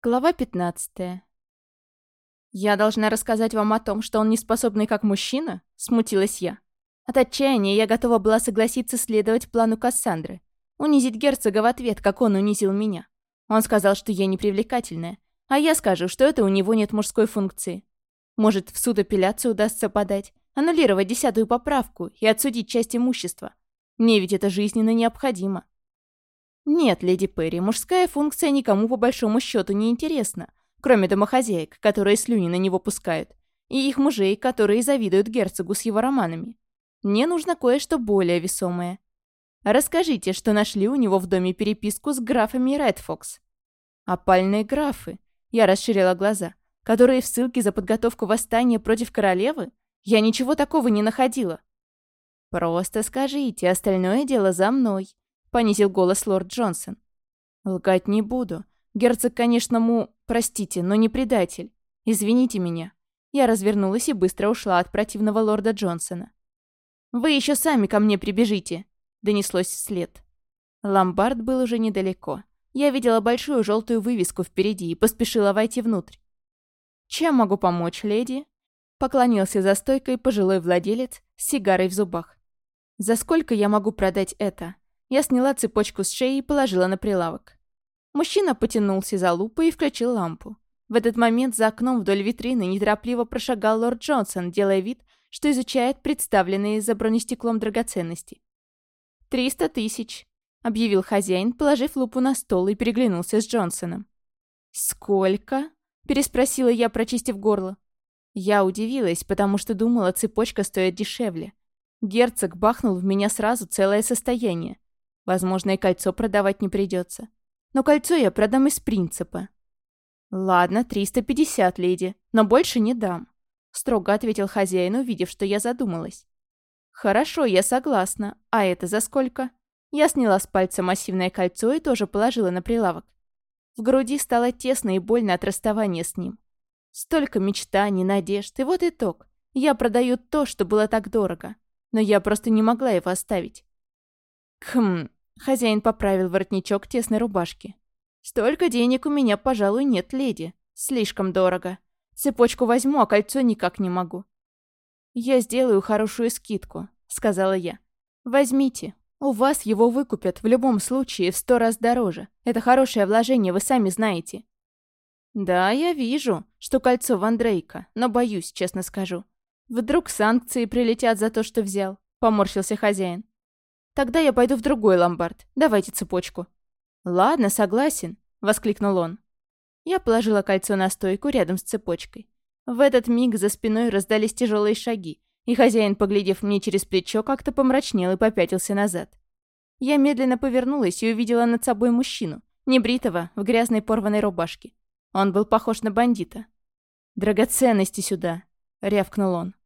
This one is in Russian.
Глава 15. «Я должна рассказать вам о том, что он неспособный как мужчина?» – смутилась я. От отчаяния я готова была согласиться следовать плану Кассандры. Унизить герцога в ответ, как он унизил меня. Он сказал, что я непривлекательная, а я скажу, что это у него нет мужской функции. Может, в суд апелляцию удастся подать, аннулировать десятую поправку и отсудить часть имущества. Мне ведь это жизненно необходимо. «Нет, леди Перри, мужская функция никому по большому счету не интересна, кроме домохозяек, которые слюни на него пускают, и их мужей, которые завидуют герцогу с его романами. Мне нужно кое-что более весомое. Расскажите, что нашли у него в доме переписку с графами Редфокс». «Опальные графы», — я расширила глаза, «которые в ссылке за подготовку восстания против королевы? Я ничего такого не находила». «Просто скажите, остальное дело за мной», — понизил голос лорд Джонсон. «Лгать не буду. Герцог, конечно, му... Простите, но не предатель. Извините меня». Я развернулась и быстро ушла от противного лорда Джонсона. «Вы еще сами ко мне прибежите!» — донеслось вслед. Ломбард был уже недалеко. Я видела большую желтую вывеску впереди и поспешила войти внутрь. «Чем могу помочь, леди?» Поклонился за стойкой пожилой владелец с сигарой в зубах. «За сколько я могу продать это?» Я сняла цепочку с шеи и положила на прилавок. Мужчина потянулся за лупой и включил лампу. В этот момент за окном вдоль витрины неторопливо прошагал лорд Джонсон, делая вид, что изучает представленные за бронестеклом драгоценности. «Триста тысяч», — объявил хозяин, положив лупу на стол и переглянулся с Джонсоном. «Сколько?» — переспросила я, прочистив горло. Я удивилась, потому что думала, цепочка стоит дешевле. Герцог бахнул в меня сразу целое состояние. Возможно, и кольцо продавать не придется. Но кольцо я продам из принципа. «Ладно, 350, леди, но больше не дам», — строго ответил хозяин, увидев, что я задумалась. «Хорошо, я согласна. А это за сколько?» Я сняла с пальца массивное кольцо и тоже положила на прилавок. В груди стало тесно и больно от расставания с ним. Столько мечтаний, надежд, и вот итог. Я продаю то, что было так дорого. Но я просто не могла его оставить. Хм, Хозяин поправил воротничок тесной рубашки. «Столько денег у меня, пожалуй, нет, леди. Слишком дорого. Цепочку возьму, а кольцо никак не могу». «Я сделаю хорошую скидку», — сказала я. «Возьмите. У вас его выкупят в любом случае в сто раз дороже. Это хорошее вложение, вы сами знаете». «Да, я вижу, что кольцо Ван Дрейка, но боюсь, честно скажу. Вдруг санкции прилетят за то, что взял», — поморщился хозяин. Тогда я пойду в другой ломбард. Давайте цепочку». «Ладно, согласен», — воскликнул он. Я положила кольцо на стойку рядом с цепочкой. В этот миг за спиной раздались тяжелые шаги, и хозяин, поглядев мне через плечо, как-то помрачнел и попятился назад. Я медленно повернулась и увидела над собой мужчину, небритого, в грязной порванной рубашке. Он был похож на бандита. «Драгоценности сюда!» — рявкнул он.